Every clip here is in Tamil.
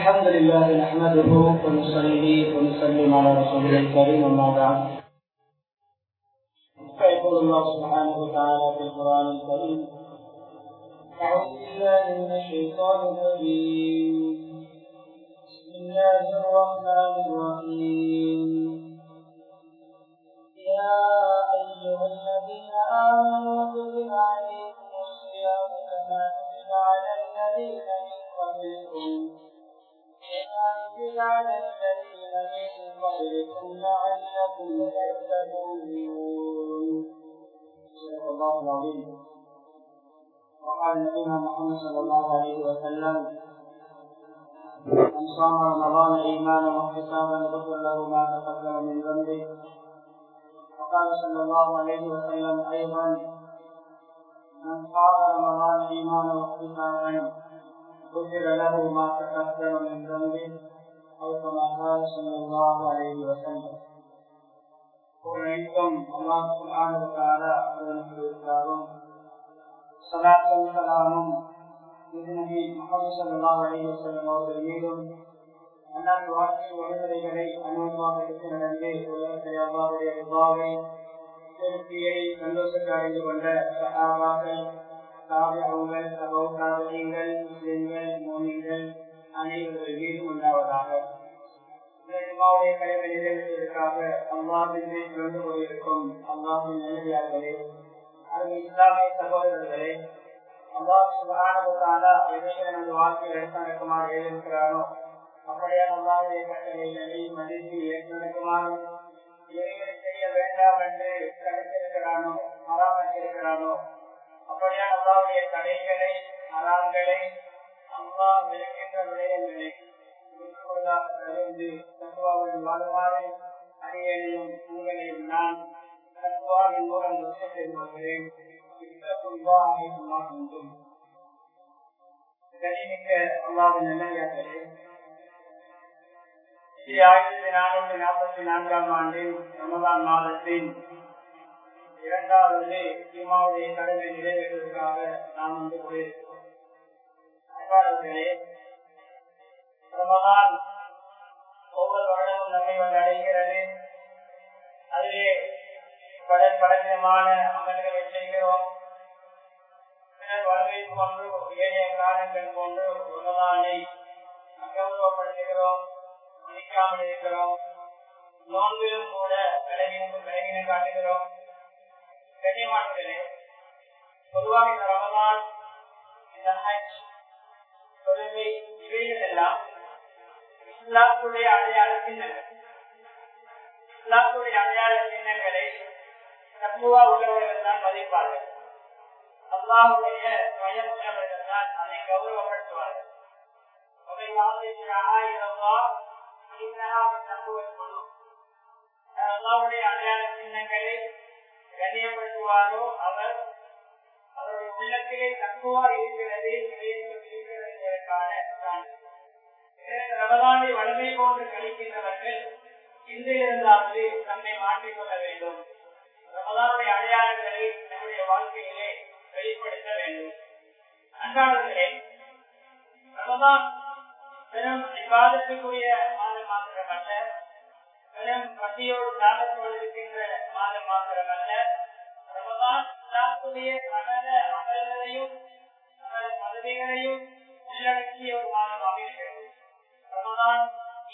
الحمد لله نحمده ونصلي ونسلم على رسوله الكريم أما بعد. فيقول الله سبحانه وتعالى في القرآن الكريم أعوذ بالله من الشيطان الرجيم. بسم الله الرحمن الرحيم. يا أيها الذين آمنوا كتب عليكم الصيام كما كتب على الذين من قبلكم. على الذين من قبلكم لعلكم صدق الله العظيم وقال نبينا الله عليه وسلم من صام ذنبه وقال صلى الله عليه وسلم أيضا من قام رمضان ايمانا واحتسابا غفر له ما تقدم من ذنبه او كما قال صلى الله عليه وسلم அனைத்தும் அல்லாஹ் சுப்ஹானஹு வ தஆலா அவர்களுக்கு இருக்காரும் ஸலாத்தும் ஸலாமும் நபி முஹம்மது ஸல்லல்லாஹு அலைஹி வஸல்லம் அவர்கள் மீதும் அல்லாஹ் வாழ்க்கை வழிமுறைகளை அனுபவமாக எடுத்து நடந்து உலகத்தை அல்லாஹ்வுடைய ரிபாவை திருப்தியை சந்தோஷத்தை அடைந்து கொண்ட சஹாபாக்கள் தாபியங்கள் சகோதாரங்கள் முஸ்லிம்கள் மோனிகள் அனைவர்கள் மீதும் உண்டாவதாக இமாவுடைய கடமை நிறைவேற்றுவதற்காக தொடர்ந்து கொண்டிருக்கும் அல்லாஹின் நிலையார்களே அது இஸ்லாமிய சகோதரர்களே அல்லாஹ் சுகானவத்தாலா எதையும் நமது வாழ்க்கையில் எடுத்து நடக்குமாறு எழுதியிருக்கிறானோ அப்படியே அல்லாவுடைய கட்டளைகளை மதித்து ஏற்று நடக்குமாறு இவைகளை செய்ய வேண்டாம் என்று தடுத்திருக்கிறானோ மராமத்திருக்கிறானோ அப்படியே அல்லாவுடைய தடைகளை அறாங்களை அம்மா விளக்கின்ற விடயங்களை நான் தத்துவாவின் மூலம் கனிமிக்க அல்லாவின் ஆயிரத்தி நானூற்றி நாற்பத்தி நான்காம் ஆண்டின் ரமதான் மாதத்தின் இரண்டாவது சீமாவுடைய கடமை நிறைவேற்றுவதற்காக நாம் வந்து ரமதான் ஒவ்வொரு வருடமும் நம்மை வந்து அடைகிறது. அதிலே பல பலவிதமான அமல்களை செய்கிறோம். ஏழைய காலங்கள் கொண்டு ரமதானை இருக்கிறோம். நோன்பிலும் கூட விலகினும் விலகினை காட்டுகிறோம். கண்ணியமானவர்களே பொதுவாக இந்த ரமதான் இந்த ஹஜ் தொழுகை இவைகள் எல்லாம் இஸ்லாத்துடைய அடையாள சின்னங்கள் இஸ்லாத்துடைய அடையாள சின்னங்களை தக்குவா உள்ளவர்கள் தான் மதிப்பார்கள். அல்லாவுடைய பயம் உள்ளவர்கள் தான் அதை கௌரவப்படுத்துவார்கள். அல்லாவுடைய அடையாள சின்னங்களை கண்ணியப்படுத்துவாரோ அவர் அவருடைய உள்ளத்திலே தக்குவா இருக்கிறது ரமதானை வலிமை போன்று கழிக்கின்றவர்கள் இன்று இருந்தாவது தன்னை மாற்றிக்கொள்ள வேண்டும். ரமதானுடைய அடையாளங்களை நம்முடைய வாழ்க்கையிலே வெளிப்படுத்த வேண்டும். அன்றாடர்களே ரமதான் வெறும் விவாதத்துக்குரிய மாதம் மாத்திரமல்ல பசியோடு தாகத்தோடு இருக்கின்ற மாதம் மாத்திரமல்ல. ரமதான் சகல அமல்களையும் சகல பதவிகளையும் உள்ளடக்கிய ஒரு மாதமாக இருக்கிறது ரமதான்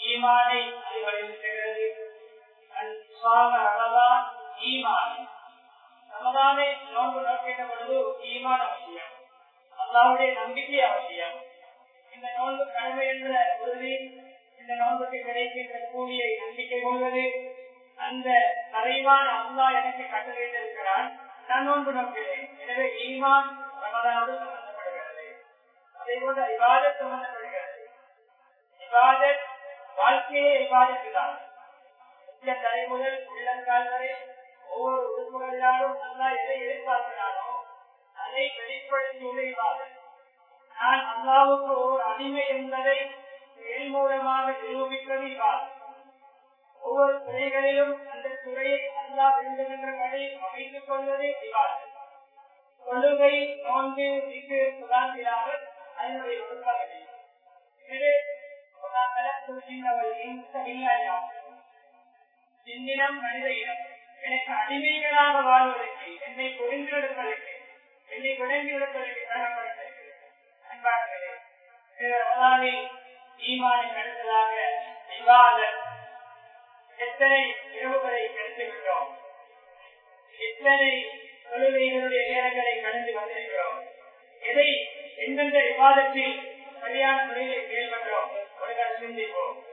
ஈமானை வலியுறுத்துகிறது ரமதான் ஈமான். ரமதானை நோன்பு நோக்கின்ற பொழுது ஈமான் அவசியம். அல்லாவுடைய நம்பிக்கை அவசியம். இந்த நோன்பு கடமை என்ற உறுதி இந்த நோன்புக்கு கிடைக்கின்ற கூலியை நம்பிக்கை கொள்வது அந்த மறைவான அல்லா எனக்கு கட்டளையிட்டிருக்கிறான். நான் நோன்பு நோக்கிறேன் எனவே ஈமான் ரமதானோடு சம்பந்தப்படுகிறது. அதே போல விவாதம் சம்பந்தப்படுகிறது. விவாதம் வாழ்க்கையே விவாதத்து தான். இந்த தலை முதல் உள்ளங்கால் வரை ஒவ்வொரு உறுப்புகளினாலும் அல்லா எதை எதிர்பார்க்கிறானோ அதை வெளிப்படுத்தியுள்ள விவாதம் நான் அல்லாவுக்கு ஒரு அடிமை என்பதை செயல் மூலமாக நிரூபிப்பது ஒவ்வொரு துறைகளிலும் அந்த துறையை அல்லா விரும்புகின்ற அமைத்துக் கொள்வதே தொழுகை நோன்பு சுதாந்திராக அதனுடைய ஒரு பகுதி மனித இனம் எனக்கு அடிமைகளாக வாழ்வதற்கு என்னை புரிந்து எடுப்பதற்கு என்னை விளங்கி எடுப்பதற்கு அன்பார்களே ஈமானை ஈமானின் எத்தனை இரவுகளை கழித்துவிட்டோம்? எத்தனை தொழுகைகளுடைய நேரங்களை கடந்து வந்திருக்கிறோம்? எதை எந்தெந்த விவாதத்தில் சரியான முறையில் செயல்பட்டோம்? ஒரு கணம் சிந்திப்போம்.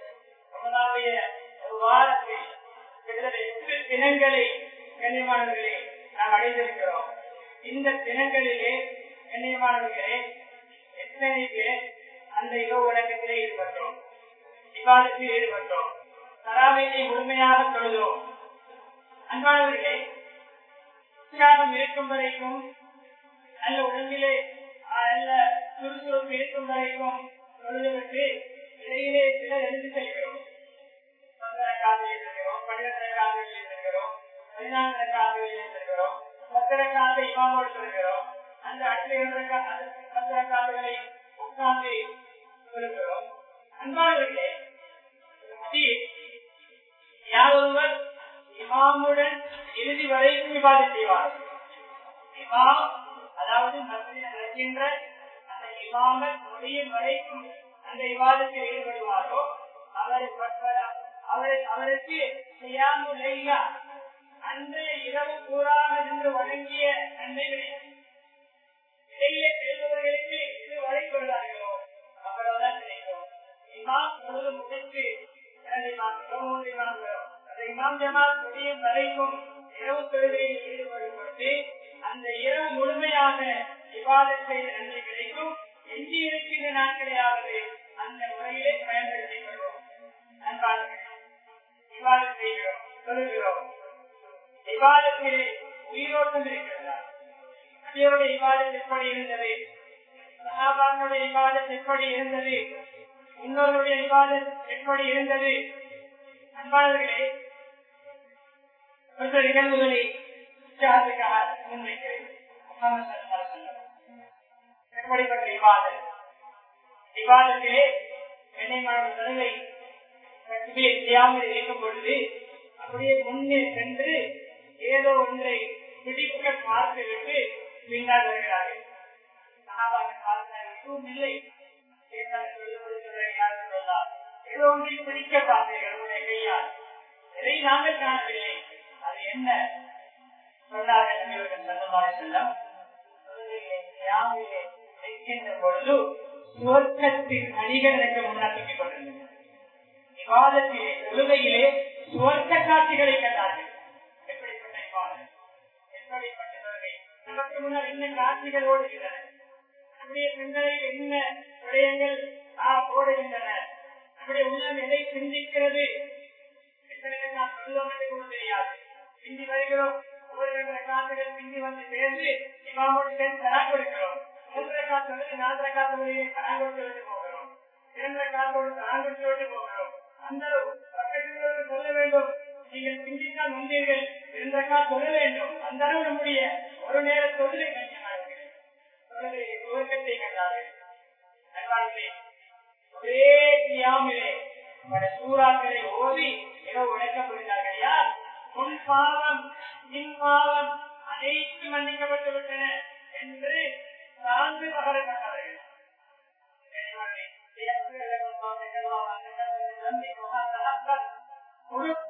நம்மளுடைய ஒரு வாரத்தில் கிட்டத்தட்ட எட்டு தினங்களை கண்ணியமானவர்களே நாம் அடைந்திருக்கிறோம். இந்த தினங்களிலே கண்ணியமானவர்களே எத்தனை பேர் அந்த இரவு உலகத்திலே ஈடுபட்டோம் விவாதத்தில் ஈடுபட்டோம் தராமையை முழுமையாக தொழுதோம் அன்பானவர்களே உற்சாகம் இருக்கும் வரைக்கும் நல்ல உடம்பிலே நல்ல சுறுசுறுப்பு இருக்கும் வரைக்கும் தொழுதுவிட்டு இடையிலே சிலர் எழுந்து செல்கிறோம். பந்தரக்காதையில் இருக்கிறோம் பன்னிரண்டரக்காதையில் இருக்கிறோம் இருக்கிறோம் பத்திரக்காதை இமாமோடு சொல்கிறோம் அந்த அடுத்த உட்கார்ந்து சொல்கிறோம் அன்பானவர்களே யாரொருவர் இமாமுடன் இறுதி வரைக்கும் விவாதம் செய்வார். இமாம் அதாவது மத்தியில் நடக்கின்ற அந்த இமாம முடியும் வரைக்கும் அந்த விவாதத்தில் ஈடுபடுவாரோ? அவரை அவருக்கு செய்யாமுலையா அன்றைய இரவு கூறாக நின்று வழங்கிய நன்மைகளை செல்பவர்களுக்கு இது வரை கொள்வார்கள். வரைக்கும் இரவு தொழுகையில் ஈடுபடும் பொழுது அந்த இரவு முழுமையாக விவாதம் நன்மை கிடைக்கும் எஞ்சி இருக்கின்ற நாட்களையாவது அந்த முறையிலே பயன்படுத்திக் கொள்வோம் விவாதம் செய்கிறோம் சொல்லுகிறோம் விவாதத்திலே உயிரோட்டம் இருக்கிறதா நபியோடைய விவாதம் எப்படி இருந்தது சகாபானுடைய விவாதம் எப்படி இருந்தது இன்னொருடைய விவாதம் எப்படி இருந்தது. அன்பாளர்களே மற்ற நிகழ்வுகளை முன்வைக்கிறேன் எப்படிப்பட்ட விவாதம்? விவாதத்திலே கண்ணியமான தலைமை செய்யாமல் இருக்கும் பொழுது அப்படியே முன்னே சென்று ஏதோ ஒன்றை பிடிக்க பார்த்துவிட்டு பின்னால் வருகிறார்கள். எதுவும் இல்லை. ஏதோ ஒன்றை பிடிக்க பார்த்தீர்கள் உங்களுடைய கையால் எதை நாங்கள் காணவில்லை. அது என்ன? சொன்னார்கள் செல்லம். பொழுது சுவர்க்கத்தின் அணிகள் முன்னால் தூக்கிக் கொண்டிருந்தது விவாதத்திலே தொழுகையிலே சுவர்க்க காட்சிகளை கண்டார்கள். எப்படிப்பட்ட விவாதம் எப்படிப்பட்ட தொழுகை? நமக்கு முன்னால் என்ன காட்சிகள் ஓடுகின்றன? நம்முடைய என்ன விடயங்கள் ஓடுகின்றன? நம்முடைய உள்ளம் எதை சிந்திக்கிறது? தெரியாது? பிந்தி வருகிறோம். காசுகள் பிந்தி வந்து சேர்ந்து இமாமோடு சேர்ந்து தரா கொடுக்கிறோம். மூன்றரை காசு நாலரை காசு வழியை தரா கொடுத்து போகிறோம். இரண்டரை காசோடு தரா கொடுத்து போகிறோம். அந்த பக்கத்தில் சொல்ல வேண்டும். நீங்கள் சிந்தித்தால் வந்தீர்கள். இரண்டரை காசு சொல்ல வேண்டும். அந்த அளவு நம்முடைய ஒரு நேர தொழிலை துவக்கத்தை கண்டார்கள். ஒரே கியாமிலே பல சூறாக்களை ஓதி ஏதோ உழைக்கப்படுகிறார்கள் யார்? முன் பாவம் பின் பாவம் அனைத்து மன்னிக்கப்பட்டு விட்டன என்று சார்ந்து பகரப்பட்டார்கள்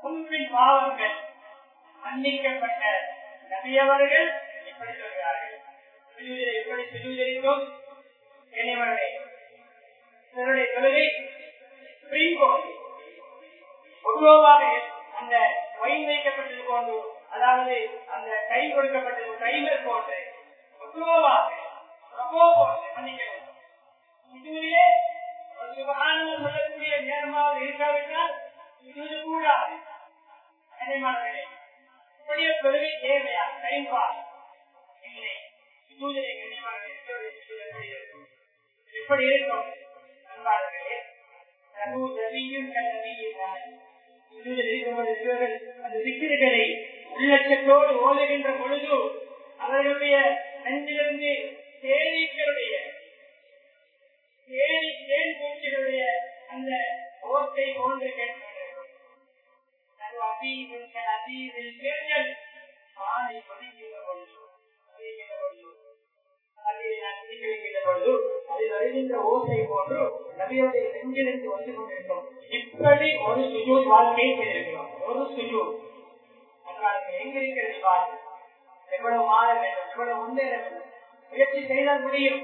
கும்பின் பாவங்கள் மன்னிக்கப்பட்ட நபியவர்கள் இப்படி சொல்கிறார்கள். எப்படி சுஜூதரிக்கும் என்னவர்களே இதனுடைய தொழிலை பொதுவாக அந்த ஒயின் வைக்கப்பட்டது போன்று அதாவது அந்த கை கொடுக்கப்பட்டது கைவர் போன்று பொதுவாக இதுவிலே சொல்லக்கூடிய நேரமாக இருக்காவிட்டால் இது கூடாது. இப்படிய தொழுகை தேவையா டைம் பாஸ் இல்லை எப்படி இருக்கும் பார்த்தார்களே தனு நபியும் அந்த சிக்கிரிகளை உள்ளச்சத்தோடு ஓதுகின்ற பொழுது அவர்களுடைய நஞ்சிலிருந்து தேனீக்களுடைய தேனி தேன் பூச்சிகளுடைய அந்த ஓட்டை போன்று கேட்கிறார்கள் அதீவில் கேட்டல் ஆணை பதிக்கிற பொழுது தொழுகின்ற ஓசை போன்று நபியுடைய நெஞ்சிலிருந்து வந்து கொண்டிருக்கும். இப்படி ஒரு சுஜூர் வாழ்க்கையை செய்திருக்கிறோம் ஒரு சுஜூர் எங்க வாழ்க்கை எவ்வளவு மாற வேண்டும் எவ்வளவு முன்னேற வேண்டும். முயற்சி செய்தால் முடியும்.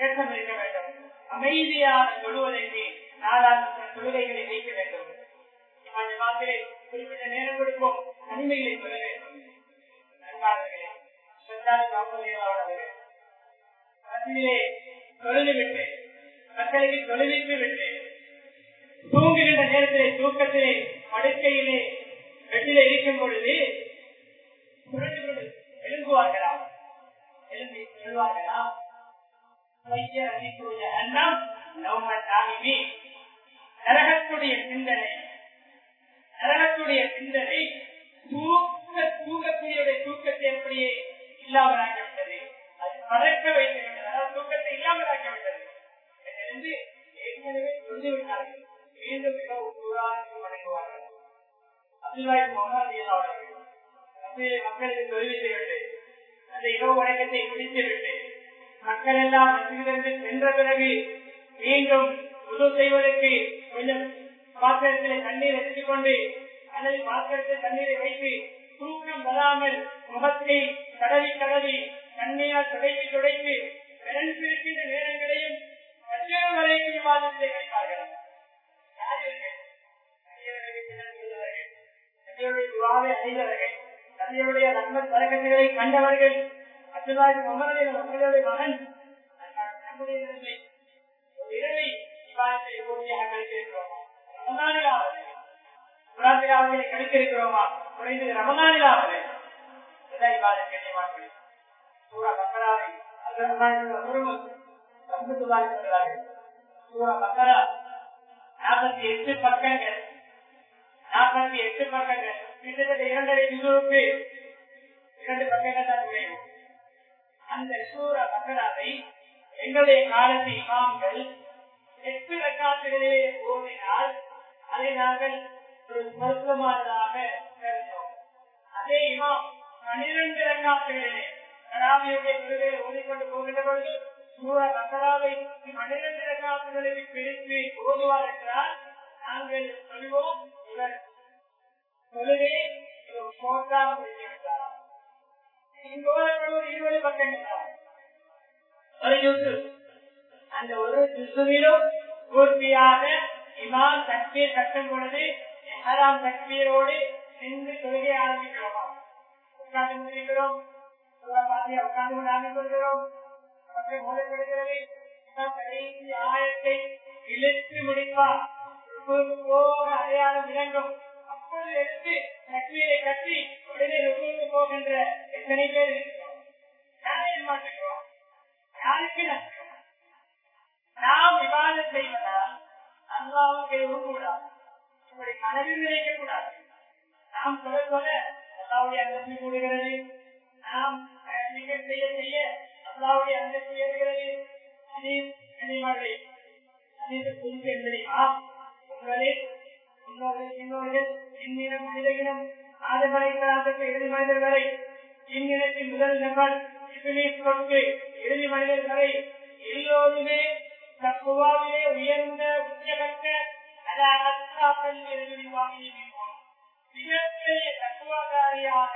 ஏற்றம் இருக்க வேண்டும். அமைதியாக தொழுவதற்கு நாடாளுமன்ற தொழுகைகளை வைக்க வேண்டும். குறிப்பிட்ட நேரம் கொடுப்போம். தனிமையை சொல்ல வேண்டும். நண்பாளர்களே மத்தியிலே தொழுது விட்டு மக்களுக்கு தொழுவித்து விட்டு தூங்குகின்ற நேரத்திலே தூக்கத்திலே படுக்கையிலே வெட்டில இருக்கும் பொழுது எழும்புவார்களா? எழும்பி சொல்வார்களா? நரகத்துடைய சிந்தனை நரகத்துடைய சிந்தனை மக்கள் எல்லாம் சென்ற பிறகு மீண்டும் புது செய்வதற்கு கொஞ்சம் பாத்திரத்திலே தண்ணீர் எடுத்துக் கொண்டு அல்லது பாத்திரத்தில் தண்ணீரை வைத்து தூக்கம் வராமல் முகத்தை கடவி கடவி தண்ணியால் துடைத்து துடைத்து பிறந்திருக்கின்ற நேரங்களையும் மற்றொரு வரைக்கும் விவாதத்தை வைப்பார்கள். அறிந்தவர்கள் தந்தையுடைய நண்பர் பழக்கங்களை கண்டவர்கள். அப்துல்லாஹி முகமது மக்களுடைய மகன் நம்முடைய இரவை விவாதத்தை பூர்த்தியாக கழித்திருக்கிறோமா ரமதானிலாவது புறாத்திலாவதை கழித்திருக்கிறோமா குறைந்தது ரமதானிலாவது விவாதம் கண்ணியமார்கள் சூரா பக்கராவை நாற்பத்தி எட்டு பக்கங்கள் நாற்பத்தி எட்டு பக்கங்கள் கிட்டத்தட்ட இரண்டரை நிகழ்வுக்கு இரண்டு பக்கங்கள் தான் குறையும் அந்த சூர பக்கராவை எங்களுடைய காலத்து இமாம்கள் எட்டு ரக்காத்துகளிலே ஓடினால் அதை நாங்கள் ஒரு பொருத்தமானதாக கருதோம் அதே இமாம் பனிரெண்டு ரக்காத்துகளிலே கராமியுடைய விருதை ஓடிக்கொண்டு போகின்ற பொழுது சூர பக்கராவை பனிரெண்டு ரக்காத்துகளில் பிரித்து ஓதுவார் என்றால் நாங்கள் சொல்வோம் இவர் இருபது பக்கங்கள் அந்த ஒரு ஜுசுவிலும் பூர்த்தியாக இமாம் தக்பீர் கட்டும் பொழுது ஹராம் தக்பீரோடு நின்று தொழுகை ஆரம்பிக்கிறோமா? உட்கார்ந்து முடிக்கிறோம் உட்கார்ந்து ஆரம்பிக்கிறோம் மூலப்படுகிறது கடைசி ஆயத்தை இழுத்து முடிப்பார். போக அடையாளம் விளங்கும். அப்பொழுது எடுத்து தக்பீரை கட்டி உடனே ருக்குவுக்கு போகின்ற எத்தனை பேர் இருக்கிறோம் யாரையும் நாம் விவாதம் செய்வதால் அல்லாவுக்கு எதுவும் கூடாது இப்படி கனவில் நினைக்க கூடாது நாம் சொல்ல சொல்ல அல்லாவுடைய அந்தஸ்து கூடுகிறது நாம் செய்ய செய்ய அல்லாவுடைய அந்தஸ்து ஏறுகிறது உங்களில் இன்னொருகள் இன்னிடம் மனிதகினம் ஆதமலை கலாசத்தை இறுதி மனிதர் இந்நிலத்தின் முதல் நபர் கொண்டு இறுதி மனிதர் வரை எல்லோருமே தப்புவாவிலே உயர்ந்த உச்சகட்ட அதாக்கள் மிகப்பெரிய தத்துவகாரியாக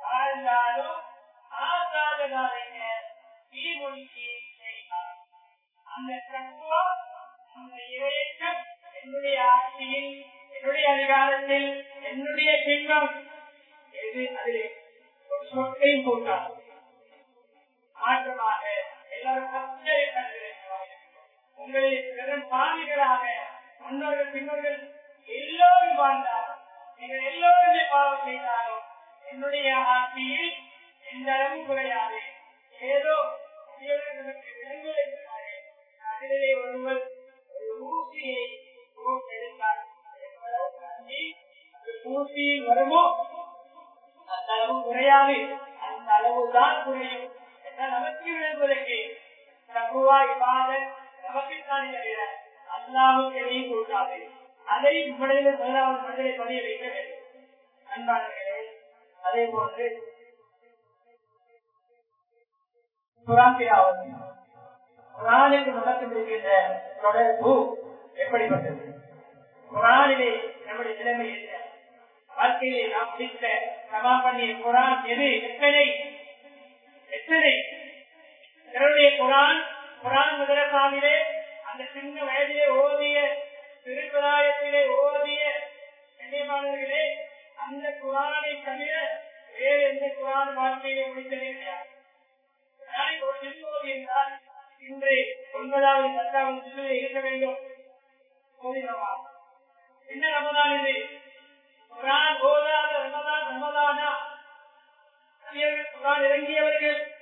வாழ்ந்தாலும் ஆகாததாக தீமொழிக்கு செய்தார் அந்த தத்துவா அந்த இறையக்கம் என்னுடைய ஆட்சியில் என்னுடைய அதிகாரத்தில் என்னுடைய சிங்கம் அதிலே? ஒரு போட்டார். மாற்றமாக எல்லாரும் பச்சை உங்களில் பெரும் பாவிகளாக முன்னோர்கள் பின்னோர்கள் எல்லோரும் வாழ்ந்தார் நீங்கள் எல்லோருமே பாவம் செய்தாலும் என்னுடைய ஆட்சியில் எந்த அளவும் குறையாது. ஏதோ அதிலே ஒருவர் ஒரு ஊசியை எடுத்தார் வருமோ? அந்த அளவு குறையாது. அந்த அளவுதான் குறையும். நமக்கு விளங்குவதற்கு தகுவா இவாத நமக்குத்தான் தவிர அல்லாவுக்கு கொடுக்காது. அதை இவ்வளவு முதலாவது மனிதரை பதிய வைக்க வேண்டும். அன்பாளர்களே அதே போன்று குரானுக்கு இருக்கின்ற தொடர்பு எப்படிப்பட்டது? குரானிலே நம்முடைய நிலைமை என்ன? வாழ்க்கையை நாம் பிடித்த சமா பண்ணிய குரான் எது? எத்தனை எத்தனை இவருடைய குரான் குரான் முதலசாமிலே அந்த சின்ன வயதிலே ஓதிய திருப்பிராயத்திலே ஓதிய கண்ணியமானவர்களே அந்த குரானை தவிர வேறு எந்த குரான் வாழ்க்கையிலே முடித்ததே கிடையாது. ஒரு நின்று என்றால் இன்று ஒன்பதாவது பத்தாவது இருக்க வேண்டும். என்ன ரமதான் இது? குரான் ஓதாத ரமதான் ரமதானா? குரான் இறங்கியவர்கள்.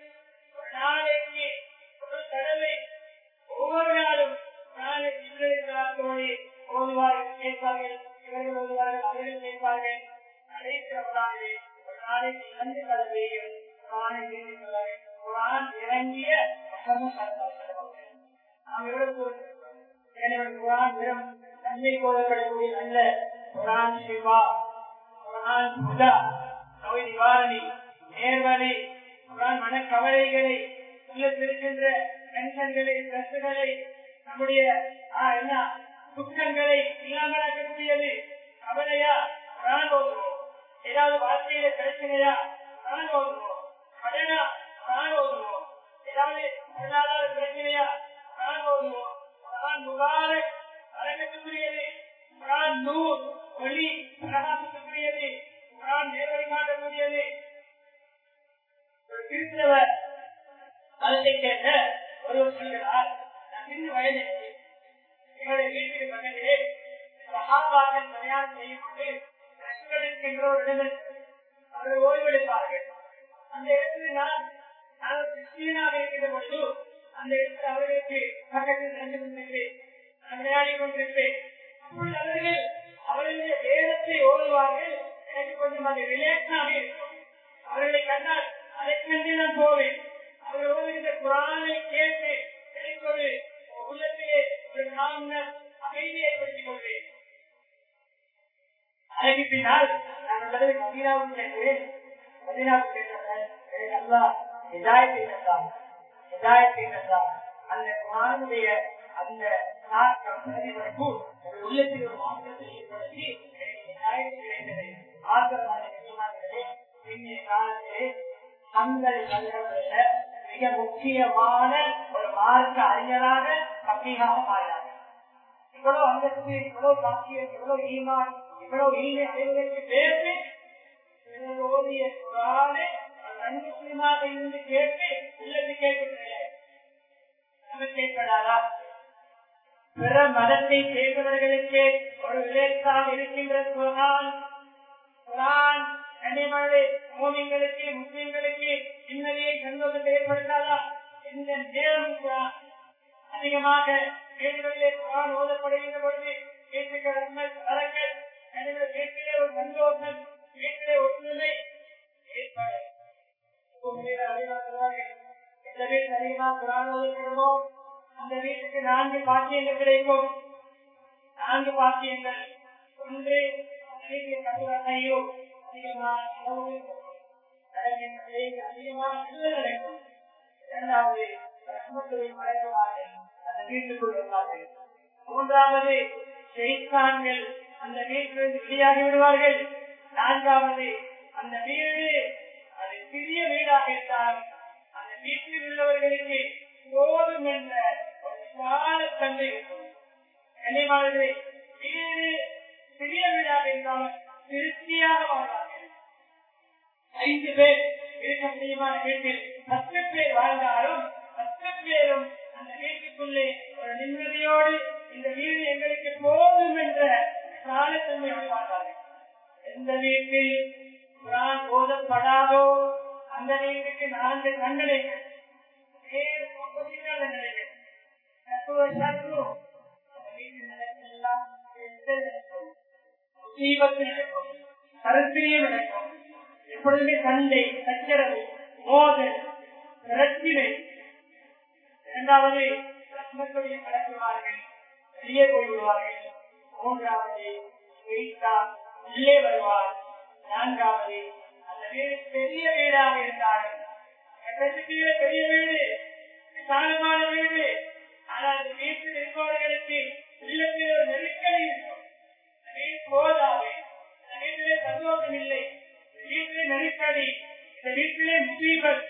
நாளைக்கு ஒரு தடவை ஒவ்வொரு நாளும் நாளை இன்றைய ஓதுவார்கள் கேட்பார்கள் இவர்கள் ஓதுவார்கள் அவர்கள் கேட்பார்கள். கடைசி ஒரு நாளைக்கு இரண்டு தடவைகள் இறங்கிய நன்மை நல்ல குரான் சிவா குரான் புதா நோய் நிவாரணி நேர்வழி மனக்கவலைகளை உள்ளத்திருக்கின்ற டென்ஷன்களை பிரச்சனைகளை நம்முடைய என்ன துக்கங்களை இல்லாமலாக்கக்கூடியது. கவலையா? குரான் ஓதுவோம் ஏதாவது வார்த்தையில பிரச்சனையா? குரான் ஓதுவோம் கடனா that எனக்கு அல்லா இதாயத்தை அந்த குரானுடைய அந்த உள்ளத்தில் ஒரு மாற்றத்தை ஏற்படுத்தி கிடைத்தது ஆசிரமான காலத்திலே தங்கள் மிக முக்கியமான ஒரு மார்க்க அறிஞராக கம்மியாக மாறினார் இவ்வளவு அந்தஸ்து இவ்வளவு பாக்கியம் இவ்வளவு ஈமான் இவ்வளவு ஈமை அடைவதற்கு பேசி ஓதிய நன்முஸ்லிமாக இருந்து கேட்டு உள்ளது கேட்கவில்லை நமக்கு ஏற்படாதா பிற மதத்தை சேர்ந்தவர்களுக்கு ஒரு விளைச்சால் இருக்கின்ற குரான் குரான் கனிமழை மோமிங்களுக்கு முஸ்லிம்களுக்கு நிம்மதியை சந்தோஷத்தை ஏற்படுத்தாதா இந்த நேரம் அதிகமாக வீடுகளிலே குரான் ஓதப்படுகின்ற பொழுது வீட்டுக்கு வரங்கள் எனவே வீட்டிலே ஒரு சந்தோஷம் வீட்டிலே ஒற்றுமை ஏற்படும் எந்த வீட்டில் அதிகமாக குரான் அந்த வீட்டுக்கு நான்கு பாக்கியங்கள் கிடைக்கும். நான்கு பாக்கியங்கள். ஒன்று அந்த வீட்டில் கட்டுரையோ அதிகமான உணவு அதிகமான இரண்டாவது மறைவாக அந்த வீட்டுக்குள் இருப்பார்கள். மூன்றாவது செய்தான்கள் அந்த வீட்டிலிருந்து வெளியாகி விடுவார்கள். நான்காவது அந்த வீடு சிறிய வீடாக இருந்தாலும் அந்த வீட்டில் உள்ளவர்களுக்கு போதும் என்ற ஒரு விசால தன்மை இருக்கும். கனிமானது வீடு சிறிய வீடாக இருந்தாலும் திருப்தியாக வாழ்வார்கள். ஐந்து பேர் இருக்க முடியுமான வீட்டில் பத்து பேர் வாழ்ந்தாலும் பத்து பேரும் அந்த வீட்டுக்குள்ளே ஒரு நிம்மதியோடு இந்த வீடு எங்களுக்கு போதும் என்ற காலத்தன்மையோடு வாழ்வார்கள். எந்த வீட்டில் குரான் போதப்படாதோ அந்த வீட்டுக்கு நான்கு தண்டனைகள் வேறு ஒன்பது தண்டனைகள் தத்துவ சத்ரு அந்த நடக்கும் தீபத்து நடக்கும். எப்பொழுதுமே சண்டை சச்சரவு மோதல் பிரச்சினை. இரண்டாவது வெளியே போய்விடுவார்கள். மூன்றாவது உள்ளே வருவார். நான்காவது பெரிய வீடாக இருந்தார்கள் பெரிய வீடு விசாலமான வீடு. ஆனால் அந்த வீட்டில் இருப்பவர்களுக்கு உள்ளத்தில் ஒரு நெருக்கடி இருக்கும். வீடு போதாது. அந்த வீட்டிலே சந்தோஷம் இல்லை. வீட்டிலே நெருக்கடி. இந்த வீட்டிலே முசீபத்.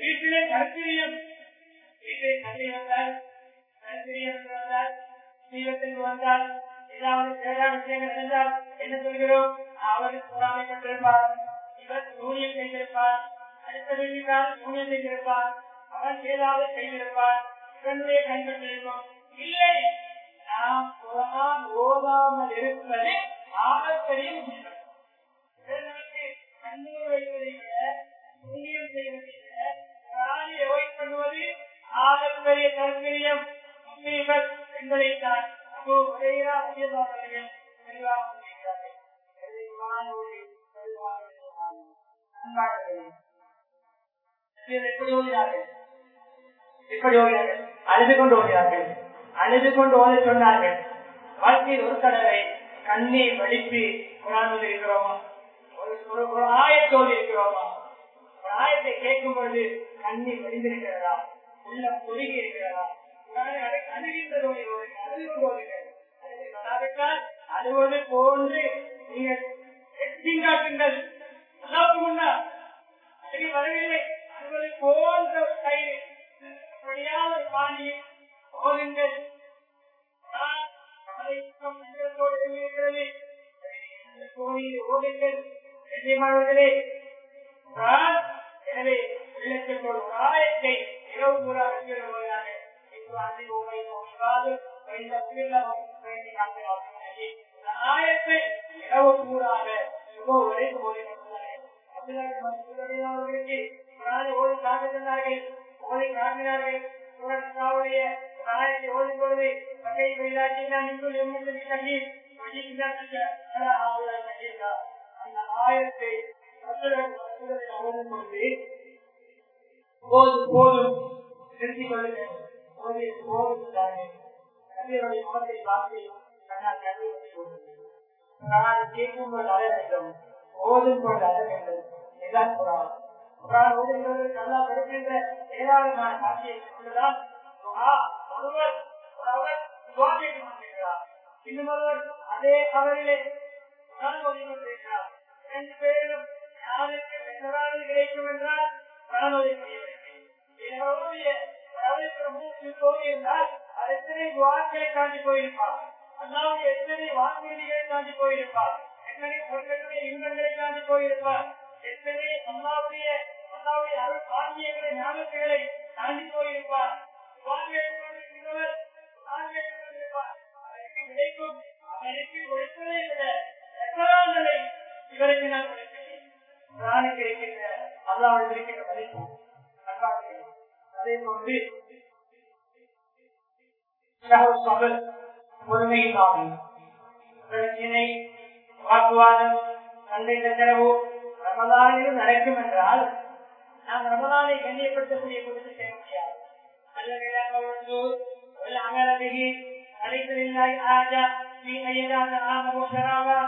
வீட்டிலே கருத்திரியம் வீட்டிலே தந்தை வந்தால் கருத்திரியம் வந்தால் முசீபத்திற்கு வந்தால் ஏதாவது தேவையான விஷயங்கள் இருந்தால் என்ன சொல்கிறோம்? அவர் பொறாமைப்பட்டிருப்பார் இவர் யூனியன் செய்திருப்பார் அடுத்த வீட்டுக்காரர் யூனியன் செய்திருப்பார் அவன் ஏதாவது செய்திருப்பார். இவனுடைய கைப்பற்றிருக்கும் இல்லை. நாம் குரான் ஓதாமல் இருப்பது ஆபத்தெரிய கண்ணீர் வைப்பதை விட செய்வதை விட அவாய்ட் பண்ணுவது தற்கரியம் என்பதைத்தான் அபு தெளிவாக எப்படி ஓடினார்கள் அழுது கொண்டு ஓடினார்கள் அழுது கொண்டு ஓட சொன்னார்கள் வாழ்க்கையில் ஒரு தடவை கண்ணை வலிப்பி குரான் இருக்கிறோமா ஒரு ஒரு ஆயத்தோடு இருக்கிறோமா ஒரு ஆயத்தை கேட்கும் பொழுது கண்ணீர் வலிந்திருக்கிறதா உள்ள பொருகி இருக்கிறதா அழுது கொண்டு அழுவது போன்று நீங்கள் எட்டிங் முன்னால் அழுகி வரவில்லை அழுவது போன்ற ஒரு கைது பாணியில் ஓதுங்கள் எனவே ஆயத்தை இரவு கூறாக ஆயத்தை இரவு சுப ஓடி காட்டுகிறார்கள் ஓடி காட்டினார்கள் சூழலுடைய ஆயத்தை ஓடும் பொழுது பகை வைராக்கினா நீங்கள் எம்மத்தில் கண்ணி அந்த ஆயத்தை ஓடும் பொழுது போதும் போதும் கொள்ளுங்கள். போதும் கண்ணீருடைய முகத்தை பார்த்து கண்ணால் கண்ணீர் கேட்கும் ஓதும் வேண்டும் இதுதான் நல்லா படிக்கின்ற ஏராளமான காட்சியை கொண்டுதான் ஒருவர் ஒருவர் அதே அவரிலே குரான் ஓதி இரண்டு பேரும் யாருக்கு கிடைக்கும் என்றால் குரான் ஓதி என்னுடைய இருந்தால் அது எத்தனை வாக்களை தாண்டி போயிருப்பார். அல்லாவுடைய எத்தனை வாக்குறுதிகளை தாண்டி போயிருப்பார். எத்தனை பொருட்களுடைய இன்பங்களை தாண்டி போயிருப்பார் எத்தனை அல்லாவுடைய அல்லாவுடைய அருள் பாண்டியங்களை ஞாபகங்களை தாண்டி போயிருப்பார் கிடைக்கும் அவருக்கு விட எத்தனை இவருக்கு நான் இருக்கின்ற இருக்கின்ற மதிப்பு அதே போன்று பிரச்சனை வாக்குவாதம் சண்டை சச்சரவு ரமதானிலும் நடக்கும் என்றால் நாம் ரமதானை கண்ணியப்படுத்தக்கூடிய கொடுத்து செய்ய முடியாது அல்லது عمل به أليس لله حاجة في أن يدعنا آمه شرابا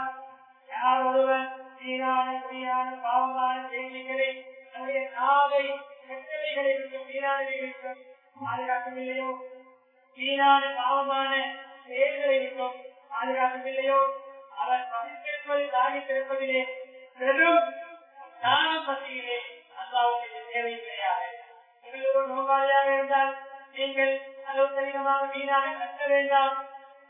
யார் ஒருவர் சீரான குறியான பாவமான செய்திகளை நம்முடைய நாவை கட்டளைகளை விட்டு வீணானவைகளுக்கு பாதுகாக்கவில்லையோ வீணான பாவமான செயல்களை விட்டும் பாதுகாக்கவில்லையோ அவர் பசித்திருப்பது தாகி திறப்பதிலே பெரும் தானம் பசியிலே அல்லாவுக்கு தேவை கிடையாது நீங்கள் ஒரு நோயாளியாக இருந்தால் நீங்கள் அளவுக்கு அதிகமாக வீணாக கற்க வேண்டாம்.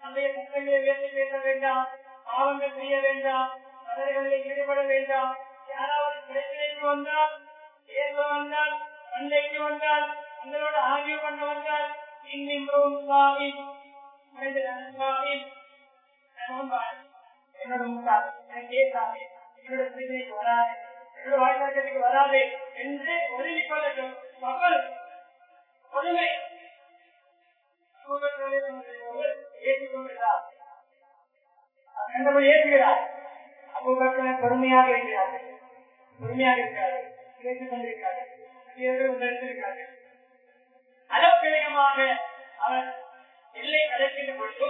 நம்முடைய குற்றங்களை உயர்த்தி பேச வேண்டாம். பாவங்கள் செய்ய வேண்டாம். அவர்களில் ஈடுபட வேண்டாம். யாராவது பிரச்சனைக்கு வந்தால் தேர்வு வந்தால் சண்டைக்கு வந்தால் உங்களோட ஆகிய பண்ண வந்தால் இன்னும் சாமி என்னோட முட்டாள் எனக்கு கேட்காது என்னோட பிரச்சனைக்கு வராது என்னோட வாழ்க்கை வராது என்று ஒதுங்கிக் கொள்ளட்டும் மக்கள் பொறுமை பொறுமையாக இருக்கிறார்கள் பொறுமையாக இருக்கிறார்கள் கேட்டுக் கொண்டிருக்கிறார்கள் எடுத்திருக்கிறார்கள் அவர் எல்லை கடக்கின்ற பொழுது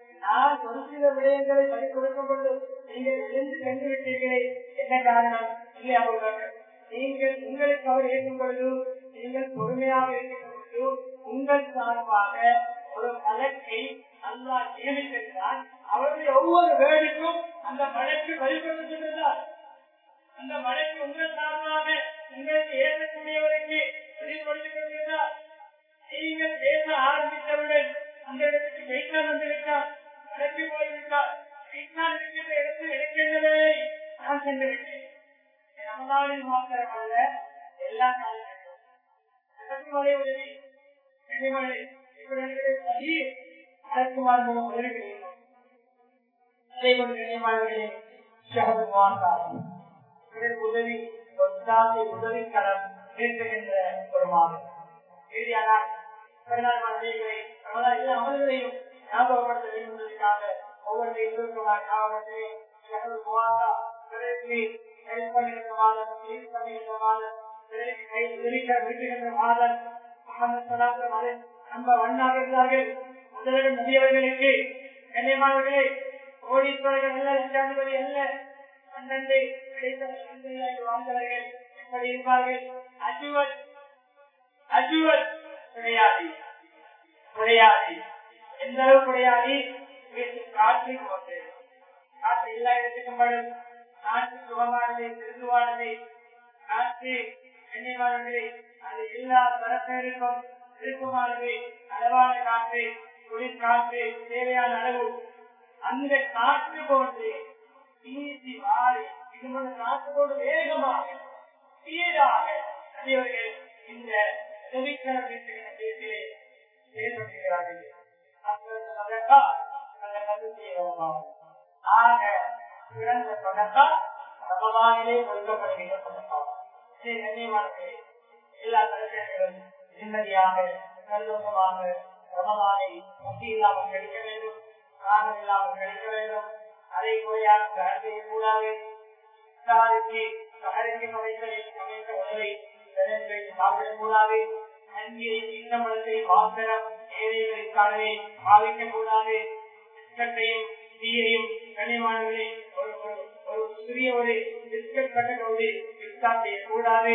நான் ஒரு சில விடயங்களை பறி கொடுக்கும் கொடுக்கப்பட்டு நீங்கள் எழுந்து சென்று விட்டீர்களே என்ன காரணம்? இல்லை அவர்கள் நீங்கள் உங்களுக்கு அவர் ஏற்கும் பொழுது நீங்கள் பொறுமையாக இருக்கும் பொழுது உங்கள் சார்பாக ஒரு வழக்கை அல்லா நியமித்திருந்தால் அவருடைய ஒவ்வொரு வேலைக்கும் அந்த மழைக்கு வழிபடுத்திருந்தார் அந்த மழைக்கு உங்கள் சார்பாக உங்களுக்கு ஏற்கக்கூடியவருக்கு வெளிப்படுத்திக் கொண்டிருந்தார் நீங்கள் பேச ஆரம்பித்தவுடன் அந்த இடத்துக்கு வைத்தால் வந்துவிட்டார் வழக்கு போய்விட்டார். வைத்தால் இருக்கின்ற இடத்தில் எடுக்கின்றதை. நான் சென்று விட்டேன். ரமதானில் மாத்திரமல்ல எல்லா உதவி. கனிமலை உதவி அதே உதவி உதவி கடன் ஒரு மாதம். இறுதியாக அமல்களையும் ஞாபகப்படுத்த வேண்டும் என்பதற்காக ஒவ்வொன்றையும் சுருக்கமாக ஞாபகப்படுத்தி மாதம் பண்ணுகின்ற மாதம் கை விடுகின்ற மாதம் நம்ம வண்ணாக இருந்தார்கள் முதலிடம் முதியவர்களுக்கு கண்ணியமானவர்களே கோடீஸ்வரர்கள் அல்ல லட்சாதிபதி அல்ல பன்னெண்டு கிடைத்த வாழ்ந்தவர்கள் எப்படி இருப்பார்கள் அஜுவல் அஜுவல் கிடையாது கிடையாது எந்த அளவு கிடையாது காற்று போட்டு காற்று எல்லா இடத்துக்கும் படும். காற்று சுகமானது திருதுவானது காற்று கண்ணியமானது அது எல்லா தரப்பினருக்கும் விருப்பமானது அளவான காற்று குளிர் காற்று தேவையான அளவு. அந்த காற்று போன்று வீசி வாரி இது போன்ற காற்று போன்று வேகமாக சீராக நபியவர்கள் இந்த உதவிக்கரம் பேசுகிற செயல்படுகிறார்கள் ஆக சிறந்த பணத்தா ரமதானிலே கொடுக்கப்படுகின்ற பணத்தாகும் எல்லா தலைவர்களும் நிம்மதியாக சந்தோஷமாக ரமதானை இல்லாமல் கிடைக்க வேண்டும் காரணம் இல்லாமல் கிடைக்க வேண்டும் அதை செய்யக்கூடாது சகருக்கு சமைத்த உணவை சாப்பிடக்கூடாது ஏழைகளுக்காகவே பாவிக்கக்கூடாது பிஸ்கட்டையும் டீயையும் கனிமானங்களை ஒரு ஒரு சிறிய ஒரு பிஸ்கட் கட்டணோடு பிஸ்கட் செய்யக்கூடாது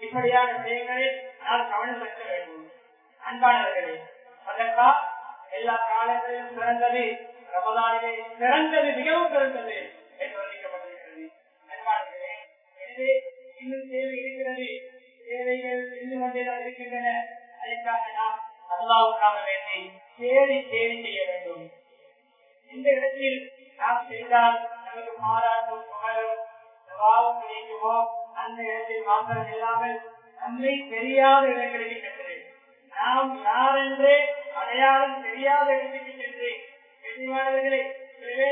இப்படியான விஷயங்களில் நாம் கவனம் செலுத்த வேண்டும். அன்பானவர்களே அதற்கா? எல்லா காலங்களிலும் சிறந்தது ரமதானிலே சிறந்தது மிகவும் சிறந்தது என்று வர்ணிக்கப்பட்டிருக்கிறது அன்பானவர்களே எனவே இன்னும் தேவை இருக்கிறது. தேவைகள் இருந்து கொண்டேதான் இருக்கின்றன. அதற்காக நாம் அல்லாவுக்காக வேண்டி தேடி தேடி செய்ய வேண்டும். இந்த இடத்தில் நாம் செய்தால் நமக்கு மாறாட்டும் புகழும் சவாலும் கிடைக்குமோ? அந்த இடத்தில் மாத்திரம் இல்லாமல் நம்மை தெரியாத இடங்களுக்கு சென்று நாம் யார் என்றே அடையாளம் தெரியாத இடத்துக்கு சென்று எதிர்வாளர்களே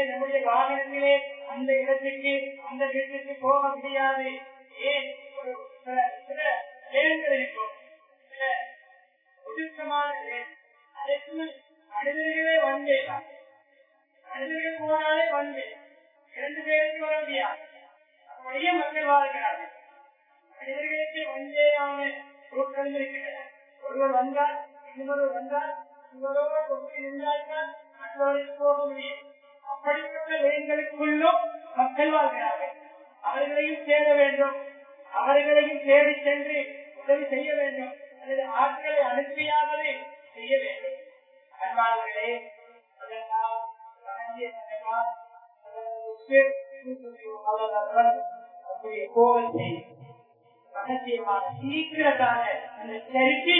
நம்முடைய வாகனத்திலே அந்த இடத்துக்கு அந்த வீட்டுக்கு போக முடியாது. ஏன்? ஒரு சில சில லேன்கள் இருக்கும் சில மனிதர்களே வந்தே மனிதர்கள் போனாலே வந்தே இரண்டு பேருக்கு வர முடியாது அப்படியே மக்கள் வாழ்கிறார்கள் மனிதர்களுக்கு வந்தேயான பொருட்கள் இருக்கின்றன ஒருவர் வந்தால் இன்னொருவர் வந்தால் இவரோட கொண்டு இருந்தால்தான் மற்றவர்களுக்கு போக முடியும் அப்படிப்பட்ட லேன்களுக்குள்ளும் மக்கள் வாழ்கிறார்கள் அவர்களையும் தேட வேண்டும் அவர்களையும் தேடி சென்று உதவி செய்ய வேண்டும் அல்லது ஆட்களை அனுப்பியாவது செய்ய வேண்டும். அன்பாளர்களே சீக்கிரத்தான அந்த செலுத்தி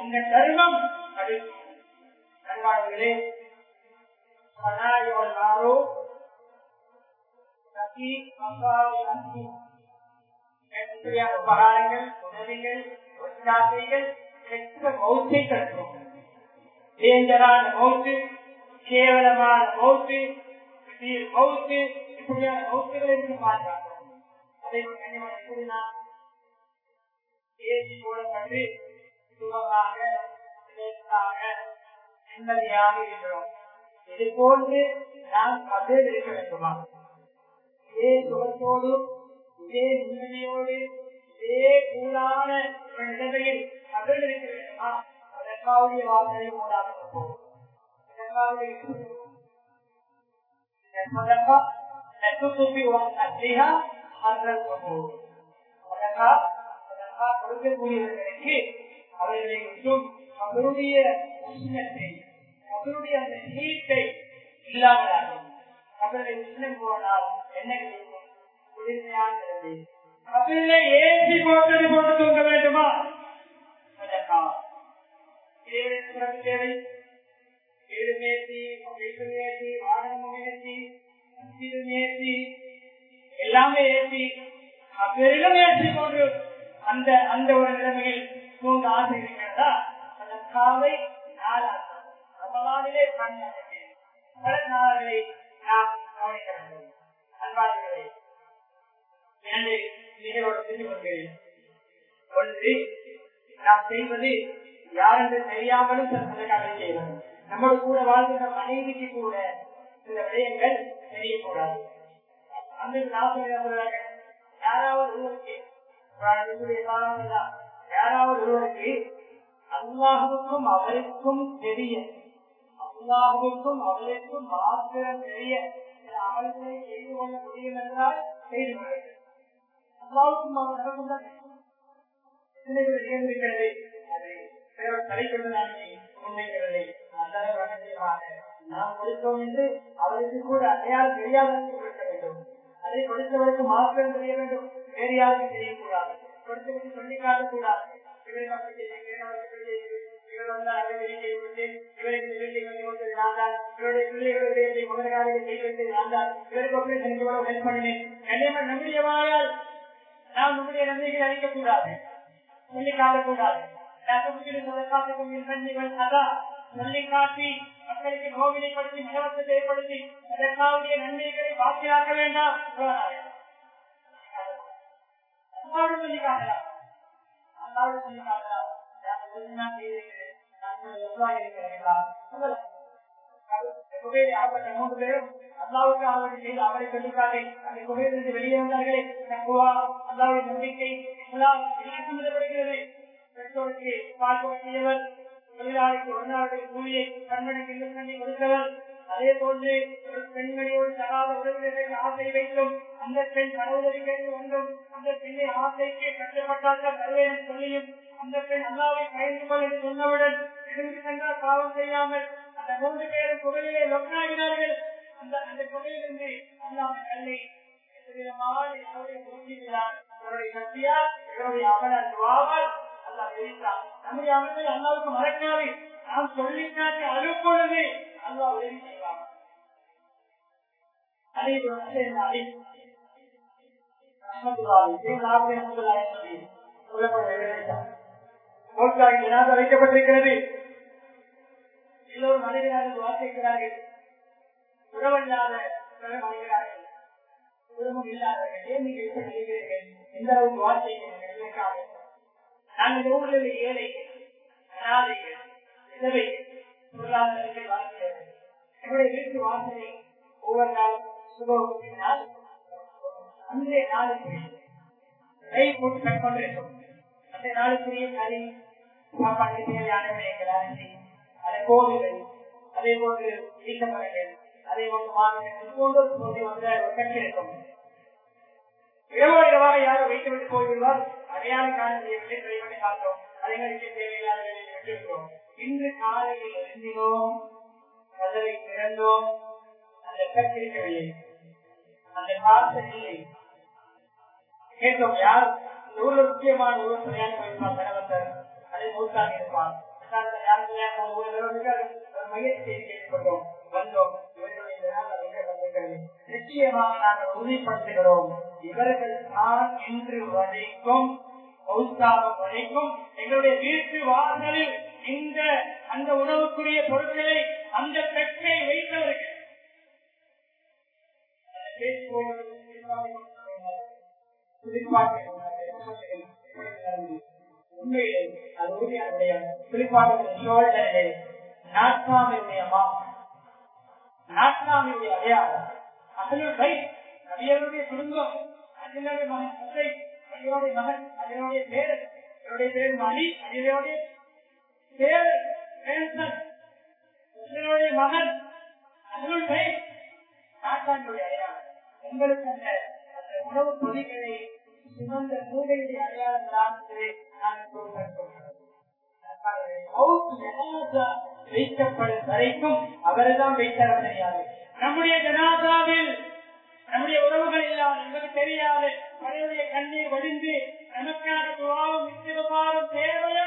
அந்த தர்மம் அன்பாளர்களே யாரோ நதி அன்பு உபகாரங்கள் உதவிகள் மௌத்தை கற்கும் டேஞ்சரான மௌத்து கேவலமான மௌத்து மௌத்து இப்படியான மௌத்துகளை இருந்து பாதுகாக்கிறோம் அதை எப்படி நாம் போடப்பட்டு சுகமாக நிம்மதியாக இருக்கிறோம். இது போன்று நாம் இருக்க வேண்டுமா இதே சுகத்தோடு இதே நிம்மதியோடு இதே கூடான ஒரு நிலைமையில் கபேல் இருக்க வேண்டுமா அதற்காவுடைய வார்த்தையை மூடாக போகும் கொடுக்கக்கூடியவர்களுக்கு அவர்களை விட்டும் அவருடைய உஷ்ணத்தை அவருடைய அந்த நீட்டை இல்லாமலாகும் அவர்களை உஷ்ணம் போனால் என்ன கிடைக்கும் குளிர்மையாகிறது கபிலை ஏற்றி போட்டது போட்டு தூங்க வேண்டுமா அதற்காக தேவை சிறப்பு தேவை வீடு மேசி வீட்டு எல்லாமே ஏற்றி அவ்விலும் ஏற்றி கொண்டு அந்த அந்த ஒரு நிலைமையில் தூங்க ஆசை இருக்கிறதா அந்த காவை நாளாகும் ரமலானிலே கண்ணே பல நாம் கவனிக்க வேண்டும் ஒன்று நாம் செய்வது யார் தெரியாமலும் சதற்காக செய்வோம் நம்மோடு கூட வாழ்கின்ற மனைவிக்கு கூட சில விடயங்கள் தெரியக்கூடாது. அந்த நாசம் யாராவது ஒருவருக்கு யாராவது ஒருவருக்கு அல்லாஹுக்கும் அவருக்கும் தெரிய அல்லாஹுக்கும் அவருக்கும் மாத்திரம் தெரிய சில அமல்களை செய்து கொள்ள முடியும் என்றால் செய்து கொள்ளுங்கள் நாம் கொடுத்தோம் என்று அவருக்கு கூட அடையாளம் தெரியாதவருக்கு கொடுக்க வேண்டும். அதை கொடுத்தவருக்கு மாற்றம் தெரிய வேண்டும். வேறு யாருக்கும் தெரியக்கூடாது. கொடுத்தவருக்கு சொல்லி காட்டக்கூடாது. இவரை அப்படி இவர் வந்து அதை செய்துவிட்டு தான். இவருடைய முதலாளியை செய்து நான் தான். இவருக்கு நாம் நம்முடைய நன்மைகள் அழிக்கக்கூடாது சொல்லி காட்டக்கூடாது சொல்லி காட்டி மக்களுக்கு நோவினைப்படுத்தி மனவசத்தை ஏற்படுத்தி அதற்காவுடைய நன்மைகளை பாக்கியாக்க வேண்டாம். சொல்லி காட்டலாம் சொல்லி காட்டலாம் மூன்று பேரும் அல்லாவுக்கு அவர்கள் செய்து அவரை சொல்லிக்காட்டை அந்த குகையிலிருந்து வெளியே வந்தார்களே. அல்லாவுடைய நம்பிக்கை எல்லாம் சம்பந்தப்படுகிறது பெற்றோருக்கு பால் தொழிலாளிக்கு ஒரு கூலியை கண்மணிக்கு இன்னும் கொடுத்தவர். அதே போன்று ஒரு பெண்மணியோடு உறவினர்கள் ஆசை வைத்தும் அந்த பெண் கடவுளை கேட்டு ஒன்றும் அந்த பெண்ணை ஆசைக்கு கஷ்டப்பட்டார்கள் தருவேன் சொல்லியும் அந்த பெண் அல்லாவை பயந்து கொள்ள சொன்னவுடன் எழுந்து சென்றால் பாவம் செய்யாமல் அந்த மூன்று பேரும் குகையிலே லொக்காகிறார்கள் அந்த அந்த குகையிலிருந்து அல்லாமை கல்லை சக்தியா இவருடைய அல்லா நம்முடைய அல்லாவுக்கு மறக்காது. நாம் அழுப்பொழுது அல்லா உதவி செய்வார். அதே போல வைக்கப்பட்டிருக்கிறது. எல்லோரும் மனிதனாக வாசிக்கிறார்கள். உறவல்லாத மனிதரார்கள் குடும்பம் இல்லாதவர்கள். ஏன் நீங்கள் எப்படி செய்கிறீர்கள் எந்த அளவுக்கு வாசிக்கிறீர்கள் நாங்கள் ஊரில் ஏழை அனாதைகள் விதவை பொருளாதாரங்கள் வாழ்கிறவர்கள் என்னுடைய வீட்டு வாசனை ஒவ்வொரு நாளும் சுபத்தினால் அந்த நாளுக்கு கை போட்டு கட் கொண்டிருக்கும் அந்த நாளுக்குரிய கறி சாப்பாடு தேவையான விடயங்கள் அரிசி கோவில்கள் அதே போன்று ஈசமரங்கள் அதே போன்று மாநிலங்கள் போன்ற போன்ற ஒரு இரவோ இரவாக யாரும் வைத்து விட்டு போய்விடுவார்? அடையாளம் காண செய்யவில்லை ட்ரை பண்ணி பார்த்தோம் அதைகளுக்கு தேவையில்லாத வேலையை விட்டிருக்கிறோம் இன்று காலையில் எழுந்தினோம் கதவை திறந்தோம். அந்த கற்றிருக்கவில்லை அந்த காற்று இல்லை கேட்டோம் யார்? ஒரு ஊர்ல முக்கியமான விவசாயம் வைப்பார் தலைவர் அதை மூத்தாக இருப்பார் நிச்சயமாக நாங்கள் உறுதிப்படுத்துகிறோம். இவர்கள் தான் இன்று வரைக்கும் வரைக்கும் எங்களுடைய வீட்டு வாசலில் இந்த அந்த உணவுக்குரிய பொருட்களை அந்த பெற்றை வைத்தவர்கள். உண்மையிலே அது உறுதியான குறிப்பாக நாட்காமையுடைய மாமன் நாட்காமையுடைய அடையாளம். அசலுள் கை நபியருடைய குடும்பம் அஜினுடைய மகன் முசை மகன் பேர் என்னுடைய பேர் மணி பேர் பேசன் மகன் அடையாளம். உங்களுக்கு அந்த உணவு பொதிகளை அடையாளம் தான் வைக்கப்படும் வரைக்கும் அவர்தான் வைத்தார் தெரியாது. நம்முடைய ஜனாதாவில் நம்முடைய உறவுகள் இல்லாமல் நமக்கு தெரியாது. பழைய கண்ணீர் வடிந்து நமக்கான துவாவும் நிச்சயமாறும் தேவையா?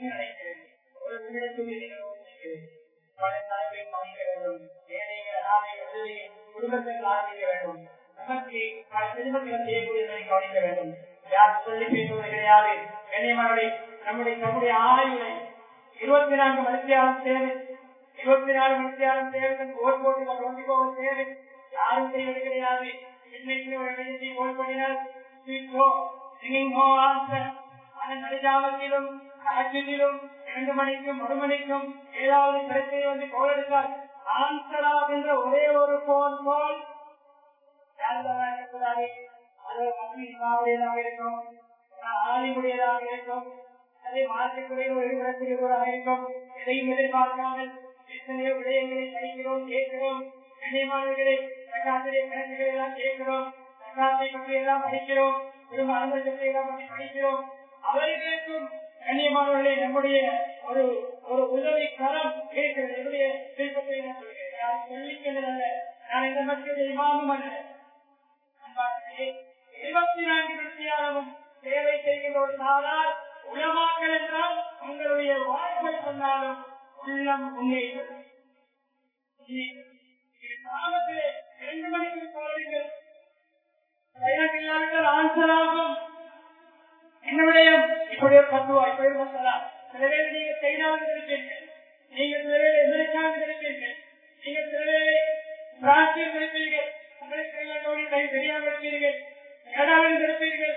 நினைக்கிறேன். ஒரு நிமிடத்தில் குடும்பத்தில் ஆரம்பிக்க வேண்டும் நமக்கு பல செய்யக்கூடியதை கவனிக்க வேண்டும் யார் சொல்லி பேசுவது கிடையாது கண்ணியமானவை நம்முடைய நம்முடைய இருபத்தி நான்கு மணித்தியாலும் தேவை இருபத்தி நாலு மணித்தியாலும் தேவை ஓர் போட்டு தேவை யாரும் செய்வது கிடையாது இன்னைக்கு ஒரு நிகழ்ச்சி ஓல் பண்ணினால் இரண்டு மணிக்கும் ஒரு மணிக்கும் ஏதாவது பிரச்சனை வந்து கோல் எடுத்தால் ஆன்சரா என்ற ஒரே ஒரு போன் போல். அது அக்னிமாவுடையதாக இருக்கும். ஆலிமுடையதாக இருக்கும். அதை மாற்றக்கூடிய ஒரு விடக்கூடியவராக இருக்கும். எதையும் எதிர்பார்க்காமல் எத்தனையோ விடயங்களை செய்கிறோம் கேட்கிறோம். கண்ணியமானவர்களை சக்காத்திரை கணக்குகளை எல்லாம் கேட்கிறோம். சக்காத்தை பற்றி எல்லாம் படிக்கிறோம். குடும்ப அனுமதி எல்லாம் பற்றி படிக்கிறோம். அவர்களுக்கும் கண்ணியமானவர்களே நம்முடைய ஒரு ஒரு உதவி கரம் இருக்கிறது என்னுடைய விருப்பத்தை நான் சொல்கிறேன். நான் சொல்லிக்கொண்டதல்ல நான் இந்த மக்களுடைய இமாமும் அல்ல. இருபத்தி நான்கு மணித்தியாலமும் சேவை செய்கின்ற ஒரு சாதார் உலமாக்கள் என்றால் உங்களுடைய வாழ்க்கை சொன்னாலும் உள்ளம் உண்மை. கிராமத்திலே இரண்டு மணிக்கு போவீர்கள் இல்லாவிட்டால் ஆன்சர் ஆகும். என்ன விடயம் இப்படி ஒரு பத்துவா இப்படி மசாலா. சில பேர் நீங்க சைனாவில் இருப்பீர்கள் நீங்க சில பேர் அமெரிக்காவில் இருப்பீர்கள் நீங்க சில பேரை பிரான்சில் இருப்பீர்கள் உங்களுக்கு தெரியாமல் இருப்பீர்கள் கனடாவில் இருப்பீர்கள்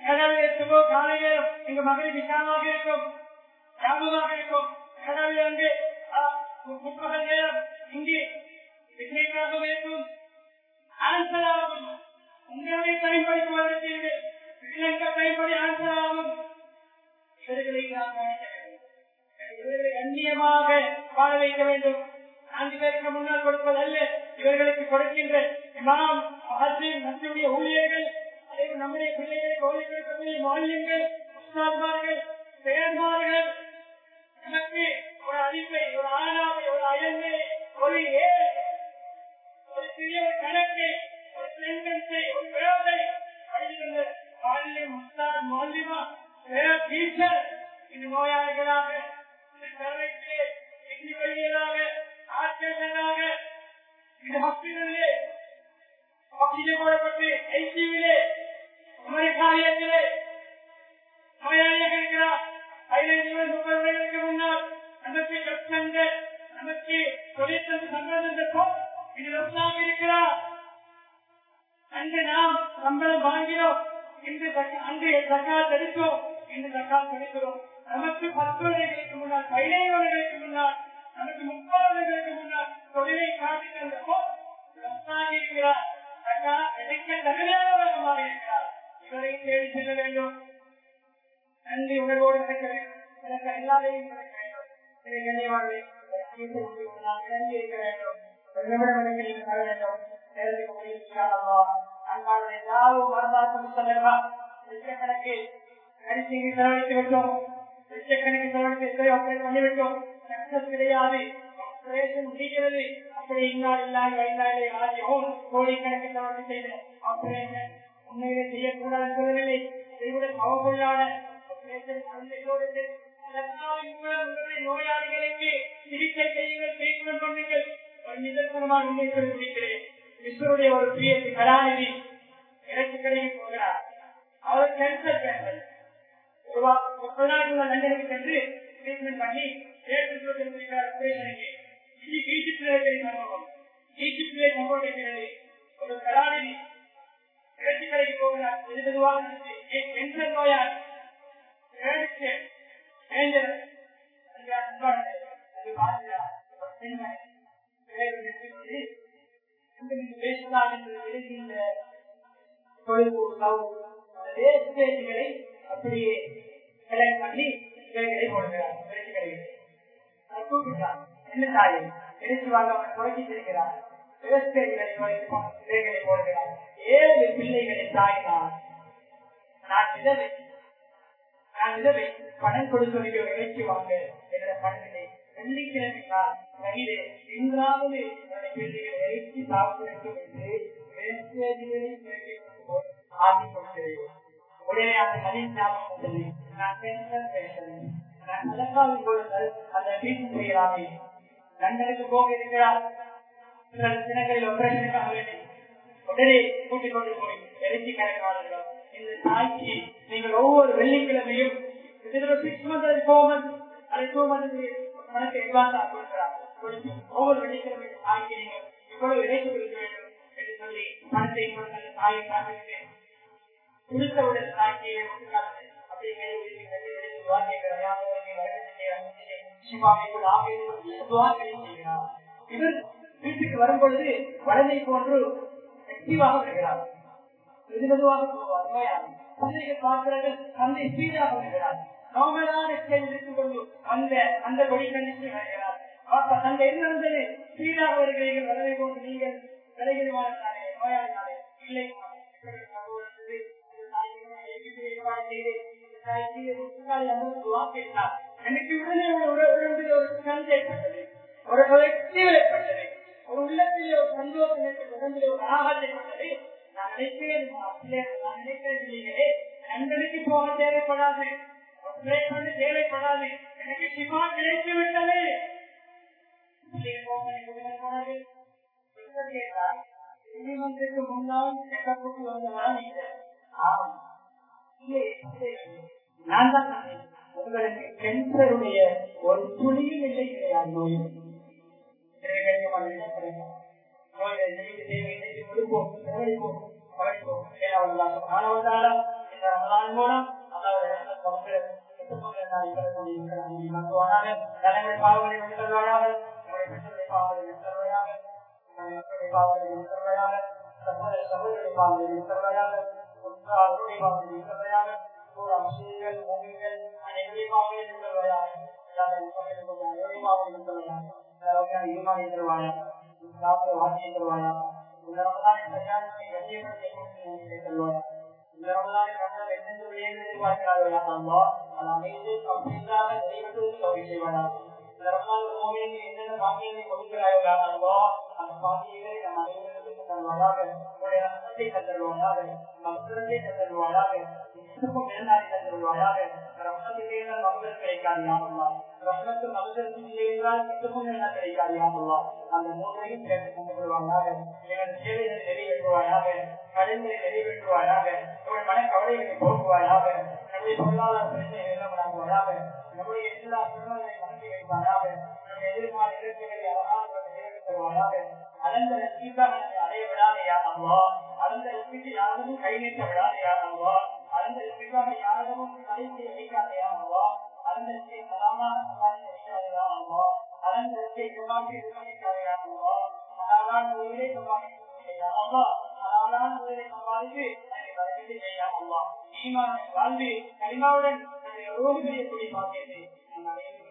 கனடாவில் இருக்கும்போ காலையில் எங்க மகளிர் விசாரமாக இருக்கும். ஞாபகமாக இருக்கும். கனடாவில் அங்கு முப்பது நேரம் இங்கே விஜயமாக இருக்கும் பயன்படுத்தி ஸ்ரீலங்கா ஆன்சர் ஆகும் இவர்களை இவர்களை கண்ணியமாக வாழ வைக்க வேண்டும். நான்கு பேருக்கு முன்னால் கொடுப்பது அல்ல இவர்களுக்கு கொடுக்கின்ற இமாம் நம்முடைய ஊழியர்கள் அதே நம்முடைய பிள்ளைகளை கோவில்கள் மானியங்கள் உஸ்தாத்மார்கள் செயல்மார்கள் நமக்கு ஒரு அறிவை ஒரு ஆணாவை ஒரு அயன்மை ஒரு ஏழை ஒரு சிறிய கணக்கை ஒரு செங்கன்ஸை ஒரு பிறப்பை படிக்கின்ற மாநிலம் உஸ்தாத் மாநிலமா டீச்சர் இந்த நோயாளிகளாக இந்த கருணைக்கு எண்ணி வழியலாக ஆட்சியர்களாக இந்த ஹாஸ்பிட்டலிலே ஆக்சிஜன் போடப்பட்டு ஐசியூவிலே அமெரிக்காரியத்திலே நோயாளியாக இருக்கிறார். முப்பது முன்னால் நமக்கு நமக்கு தொழிற்சங்க சம்பந்தம் இது இருக்கிறார். அன்று நாம் சம்பளம் வாங்கினோம். இன்று அன்று தக்கால் எடுத்தோம் இன்று தக்கால் கிடைக்கிறோம் நமக்கு பத்து வருடங்களுக்கு முன்னால் பதினைந்து வருடங்களுக்கு முன்னால் நமக்கு முப்பது வருடங்களுக்கு முன்னால் தொழிலை காட்டி தந்தப்போ இருக்கிறார். தக்கா கிடைக்க தகுதியானவர்களாக இருக்கிறார். இவரை தேடி செல்ல வேண்டும். நன்றி உணர்வோடு நடக்க வேண்டும். எனக்கு எல்லாரையும் நடக்க வேண்டும். இதை இறங்கி இருக்க வேண்டும். நிமிடம் வர வேண்டும். நேரத்துக்கு முடிவு அன்பாளர் எல்லாரும் மறந்தாக்கும் சொல்லலாம் லட்சக்கணக்கில் அரிசிக்கு செலவழித்து விட்டோம். லட்சக்கணக்கில் செலவழித்து எத்தனை ஆபரேட் பண்ணிவிட்டோம் சக்சஸ் கிடையாது. ஆபரேஷன் முடிகிறது. அப்படி இன்னால் இல்லாத வைந்தாலே ஆகியோம் கோடிக்கணக்கில் செலவழித்து செய்த ஆபரேஷன் உண்மையிலே செய்யக்கூடாது சொல்லவில்லை. இதைவிட பவர்ஃபுல்லான நோயாளிகளுக்கு சிகிச்சை செய்யுங்கள் ட்ரீட்மெண்ட் பண்ணுங்கள். ஒரு உண்மை சொல்லி முடிக்கிறேன் விஸ்வருடைய ஒரு கலாநிதி இறைச்சி கடைக்கு போகிறார். அவர் கேன்சர் கேன்சர் ஒரு முப்பது நாளைக்கு லண்டனுக்கு சென்று ட்ரீட்மெண்ட் பண்ணி இன்னைக்கு ஈஜிப்டிலே சம்பவம். ஈஜிப்டிலே சம்பவம் இருக்கிறது ஒரு கலாநிதி இறைச்சி கடைக்கு போகிறார். எது மெதுவாக கேன்சர் நோயால் பேசலாம் என்று எழுதியுள்ள அப்படியே கல்யாணம் பண்ணி இவைகளை போடுகிறார். கூப்பிட்டார் என்ன தாயை அவன் போடுகிறார். ஏழு பிள்ளைகளின் தாய் நான் விதவை. நான் விதவை. பணம் கொடுக்க இறைச்சி வாங்க என்ற பணத்திலே வெள்ளிக்கிழமை நான் கையிலே எங்காவது பிள்ளைகளை இறைச்சி சாப்பிட வேண்டும் என்று மெசேஜ்களை உடனே அந்த கதை ஞாபகம் நான் டென்ஷன் பேசுறேன் நான் அலங்காவின் பொழுது அந்த வீட்டு செய்யலாமே லண்டனுக்கு போக இருக்கிறார் சில தினங்களில் ஒப்பரேஷனுக்காக வேண்டி உடனே கூட்டிக் கொண்டு போய் எழுச்சி கணக்காளர்கள் இந்த தாய்க்கு நீங்கள் ஒவ்வொரு வெள்ளிக்கிழமையும் six month four month two month ஒவ்வொரு வெள்ளிக்கிழமையும் தாய்க்கு நீங்கள் இவ்வளவு இணைத்து கொடுக்க வேண்டும் என்று சொல்லி பணத்தை தாயை காமிக்கிறேன் கொடுத்தவுடன் தாய்க்கு கூட இவர் வீட்டுக்கு வரும்பொழுது போன்று ஆக்டிவாக வருகிறார். போவார். பார்க்கிறார்கள் தந்தை ஸ்பீடாக வருகிறார். நார்மலான இருந்து கொண்டு அந்த அந்த வழி வருகிறார். தந்தை என்ன ஸ்பீடாக வருகிறீர்கள். வடமை போன்று நீங்கள் விலகிடுவார்களே நோயாளினாலே இல்லை எனக்கு உடனே ஒரு ஒரு கண் ஏற்பட்டது ஒரு வெற்றி ஏற்பட்டது ஒரு உள்ளத்தில் ஒரு சந்தோஷம் ஏற்பட்டது உடம்பில் ஒரு ஆகாது ஏற்பட்டது நான் நினைக்கிறேன் நான் நினைக்கிறேன் இல்லையே நண்பனுக்கு போக தேவைப்படாது பண்ண தேவைப்படாது எனக்கு சிவா கிடைத்து விட்டது நீதிமன்றத்துக்கு முன்னால் கட்டப்பட்டு வந்தவா நான் தான் உங்களுக்கு கேன்சருடைய ஒரு துளியும் இல்லை கிடையாது நோய் பாவங்களை பாவங்களை சகோதர சகோதரி பாவங்களை ஒரு அம்சங்கள் மூமிகள் சாப்பிட இந்த ரமலானை இந்த ரமலானை கண்டால் எந்தெந்த எதிர்பார்க்கிறார்களா அது அமைந்து இந்த ரமலான் என்னென்ன பாக்கியங்களை கொடுக்கிறார்களா அல்லா நிறைவேற்றுவாயாக கடன்களை நிறைவேற்றுவாயாக உங்கள் மன கவலைகளை போக்குவாயாக நம்முடைய பொருளாதார நம்முடைய எல்லா சூழ்நிலை மனதை வைப்பாயாக நம்முடைய எதிர்கால இலக்குகளை அழகாக நிறைவேற்றுவாயாக அனந்த அடைய விடாதையா அம்மா அனந்த லட்சிக்கு யாரும் கை நீட்ட விடாதையா அம்மா அனந்த லட்சிக்காக யாரும் தலைக்கு வைக்காதையா அம்மா அனந்த லட்சியை சலாமான சமாளிக்க வைக்காதையா அம்மா அனந்த லட்சியை குமாரி வைக்காதையா அம்மா அழகான உயிரை சமாளிக்க அம்மா அழகான உயிரை சமாளித்து வாழ்ந்து கனிமாவுடன் ரோகிகளை கூடி